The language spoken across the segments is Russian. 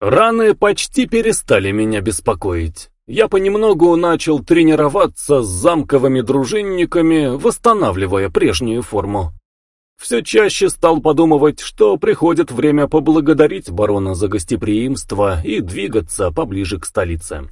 Раны почти перестали меня беспокоить. Я понемногу начал тренироваться с замковыми дружинниками, восстанавливая прежнюю форму. Все чаще стал подумывать, что приходит время поблагодарить барона за гостеприимство и двигаться поближе к столице.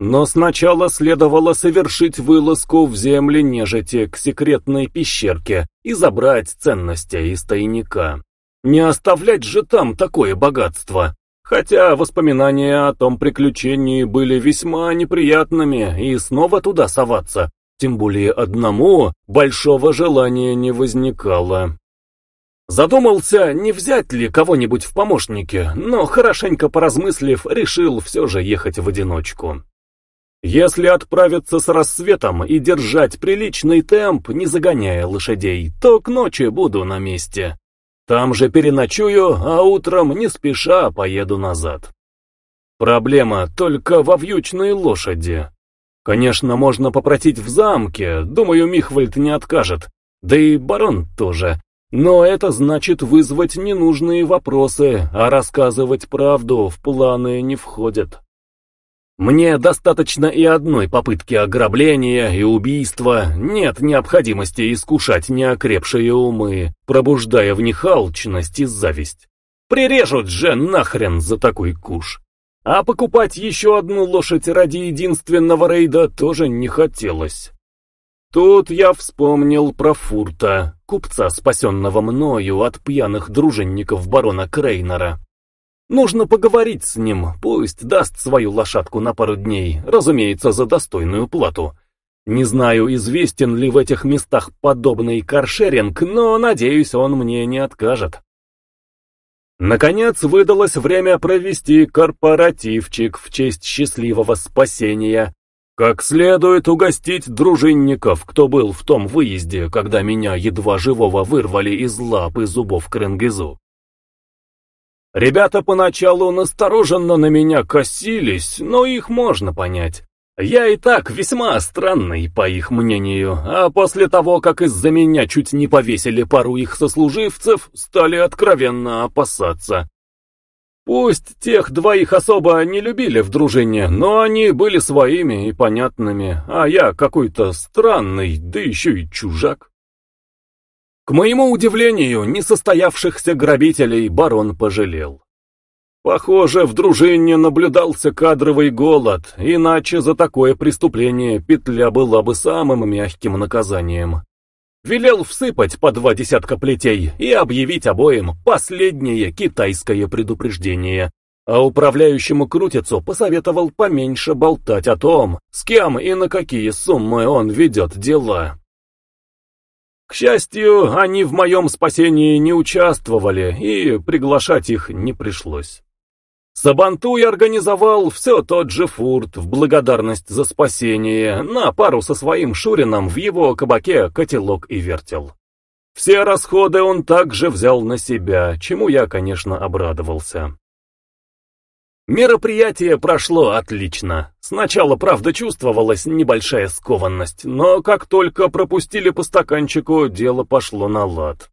Но сначала следовало совершить вылазку в земли нежити к секретной пещерке и забрать ценности из тайника. Не оставлять же там такое богатство, хотя воспоминания о том приключении были весьма неприятными, и снова туда соваться, тем более одному, большого желания не возникало. Задумался, не взять ли кого-нибудь в помощники, но, хорошенько поразмыслив, решил все же ехать в одиночку. Если отправиться с рассветом и держать приличный темп, не загоняя лошадей, то к ночи буду на месте. Там же переночую, а утром не спеша поеду назад. Проблема только во вьючной лошади. Конечно, можно попросить в замке, думаю, Михвальд не откажет, да и барон тоже. Но это значит вызвать ненужные вопросы, а рассказывать правду в планы не входит. Мне достаточно и одной попытки ограбления и убийства, нет необходимости искушать неокрепшие умы, пробуждая в них алчность и зависть. Прирежут же нахрен за такой куш. А покупать еще одну лошадь ради единственного рейда тоже не хотелось. Тут я вспомнил про Фурта, купца, спасенного мною от пьяных дружинников барона Крейнера. Нужно поговорить с ним, пусть даст свою лошадку на пару дней, разумеется, за достойную плату. Не знаю, известен ли в этих местах подобный каршеринг, но, надеюсь, он мне не откажет. Наконец выдалось время провести корпоративчик в честь счастливого спасения. Как следует угостить дружинников, кто был в том выезде, когда меня едва живого вырвали из лап и зубов Кренгизу. Ребята поначалу настороженно на меня косились, но их можно понять. Я и так весьма странный, по их мнению, а после того, как из-за меня чуть не повесили пару их сослуживцев, стали откровенно опасаться. Пусть тех двоих особо не любили в дружине, но они были своими и понятными, а я какой-то странный, да еще и чужак. К моему удивлению, несостоявшихся грабителей барон пожалел. Похоже, в дружине наблюдался кадровый голод, иначе за такое преступление петля была бы самым мягким наказанием. Велел всыпать по два десятка плетей и объявить обоим последнее китайское предупреждение, а управляющему крутицу посоветовал поменьше болтать о том, с кем и на какие суммы он ведет дела. К счастью, они в моем спасении не участвовали, и приглашать их не пришлось. Сабантуй организовал все тот же фурт в благодарность за спасение на пару со своим Шурином в его кабаке котелок и вертел. Все расходы он также взял на себя, чему я, конечно, обрадовался. Мероприятие прошло отлично. Сначала, правда, чувствовалась небольшая скованность, но как только пропустили по стаканчику, дело пошло на лад.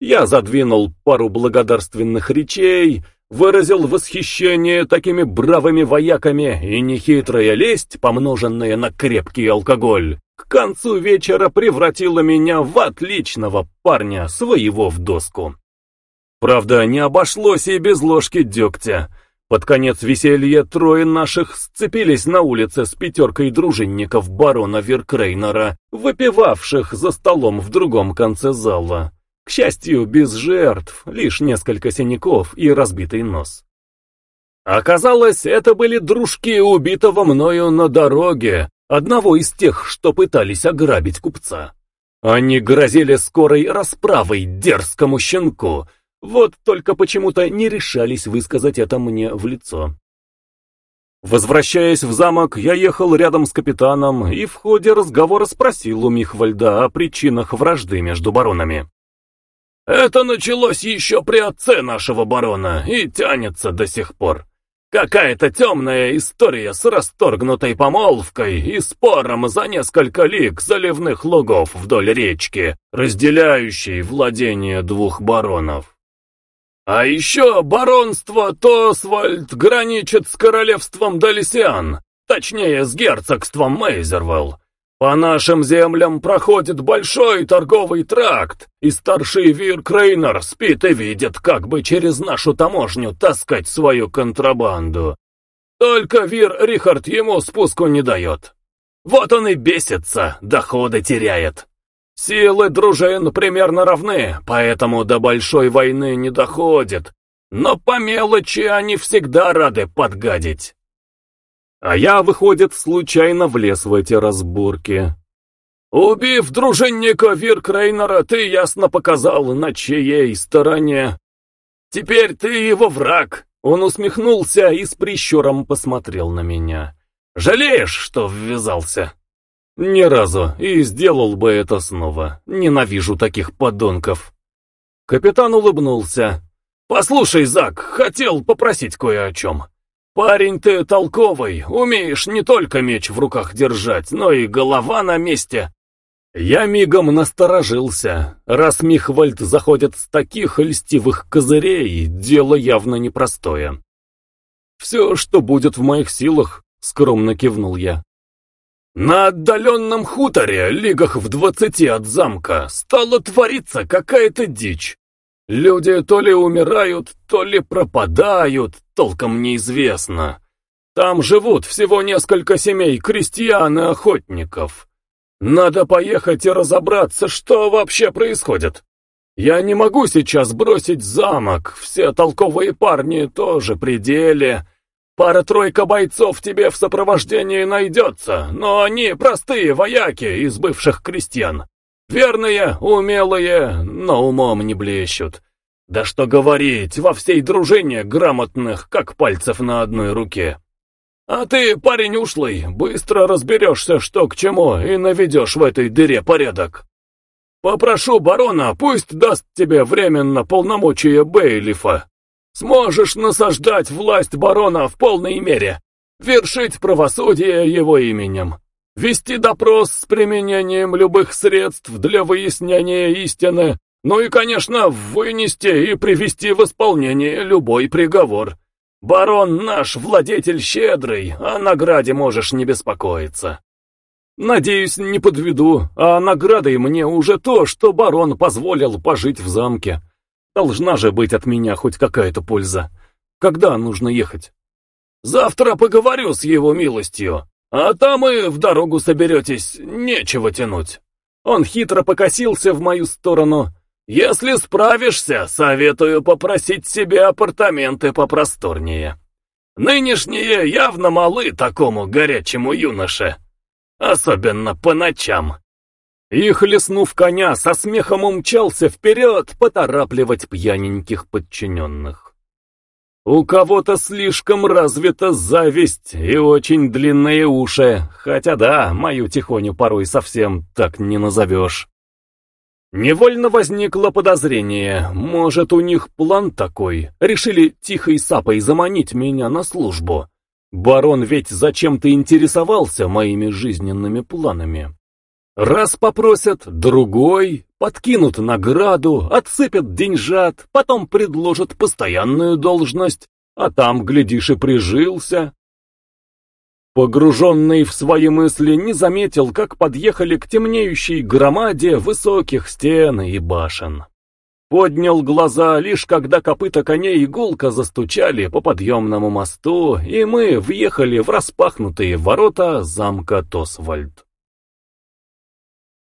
Я задвинул пару благодарственных речей, выразил восхищение такими бравыми вояками, и нехитрая лесть, помноженная на крепкий алкоголь, к концу вечера превратила меня в отличного парня, своего в доску. Правда, не обошлось и без ложки дегтя. Под конец веселья трое наших сцепились на улице с пятеркой дружинников барона Веркрейнера, выпивавших за столом в другом конце зала. К счастью, без жертв, лишь несколько синяков и разбитый нос. Оказалось, это были дружки убитого мною на дороге, одного из тех, что пытались ограбить купца. Они грозили скорой расправой дерзкому щенку, вот только почему-то не решались высказать это мне в лицо. Возвращаясь в замок, я ехал рядом с капитаном и в ходе разговора спросил у Михвальда о причинах вражды между баронами. «Это началось еще при отце нашего барона и тянется до сих пор. Какая-то темная история с расторгнутой помолвкой и спором за несколько лиг заливных лугов вдоль речки, разделяющей владение двух баронов. А еще баронство Тосвальд граничит с королевством Далисиан, точнее с герцогством Мейзервелл. По нашим землям проходит большой торговый тракт, и старший Вир Крейнер спит и видит, как бы через нашу таможню таскать свою контрабанду. Только Вир Рихард ему спуску не дает. Вот он и бесится, доходы теряет. Силы дружин примерно равны, поэтому до большой войны не доходит. Но по мелочи они всегда рады подгадить. А я, выходит, случайно влез в эти разборки. Убив дружинника Виркрейнера, ты ясно показал, на чьей стороне. Теперь ты его враг. Он усмехнулся и с прищуром посмотрел на меня. Жалеешь, что ввязался? Ни разу, и сделал бы это снова. Ненавижу таких подонков. Капитан улыбнулся. «Послушай, Зак, хотел попросить кое о чем. Парень ты толковый, умеешь не только меч в руках держать, но и голова на месте». Я мигом насторожился. Раз Михвальд заходит с таких льстивых козырей, дело явно непростое. «Все, что будет в моих силах», — скромно кивнул я. На отдаленном хуторе, лигах в двадцати от замка, стала твориться какая-то дичь. Люди то ли умирают, то ли пропадают, толком неизвестно. Там живут всего несколько семей крестьян и охотников. Надо поехать и разобраться, что вообще происходит. Я не могу сейчас бросить замок, все толковые парни тоже при деле, Пара-тройка бойцов тебе в сопровождении найдется, но они простые вояки из бывших крестьян. Верные, умелые, но умом не блещут. Да что говорить, во всей дружине грамотных, как пальцев на одной руке. А ты, парень ушлый, быстро разберешься, что к чему, и наведешь в этой дыре порядок. Попрошу барона, пусть даст тебе временно полномочия Бейлифа. Сможешь насаждать власть барона в полной мере, вершить правосудие его именем, вести допрос с применением любых средств для выяснения истины, ну и, конечно, вынести и привести в исполнение любой приговор. Барон наш владетель щедрый, о награде можешь не беспокоиться. Надеюсь, не подведу, а наградой мне уже то, что барон позволил пожить в замке. Должна же быть от меня хоть какая-то польза. Когда нужно ехать? Завтра поговорю с его милостью, а там и в дорогу соберетесь, нечего тянуть. Он хитро покосился в мою сторону. Если справишься, советую попросить себе апартаменты попросторнее. Нынешние явно малы такому горячему юноше, особенно по ночам. И, хлестнув коня, со смехом умчался вперед поторапливать пьяненьких подчиненных. У кого-то слишком развита зависть и очень длинные уши, хотя да, мою тихоню порой совсем так не назовешь. Невольно возникло подозрение, может у них план такой, решили тихой сапой заманить меня на службу. Барон ведь зачем-то интересовался моими жизненными планами. Раз попросят, другой, подкинут награду, отсыпят деньжат, потом предложат постоянную должность, а там, глядишь, и прижился. Погруженный в свои мысли, не заметил, как подъехали к темнеющей громаде высоких стен и башен. Поднял глаза, лишь когда копыта коней и гулко застучали по подъемному мосту, и мы въехали в распахнутые ворота замка Тосвальд.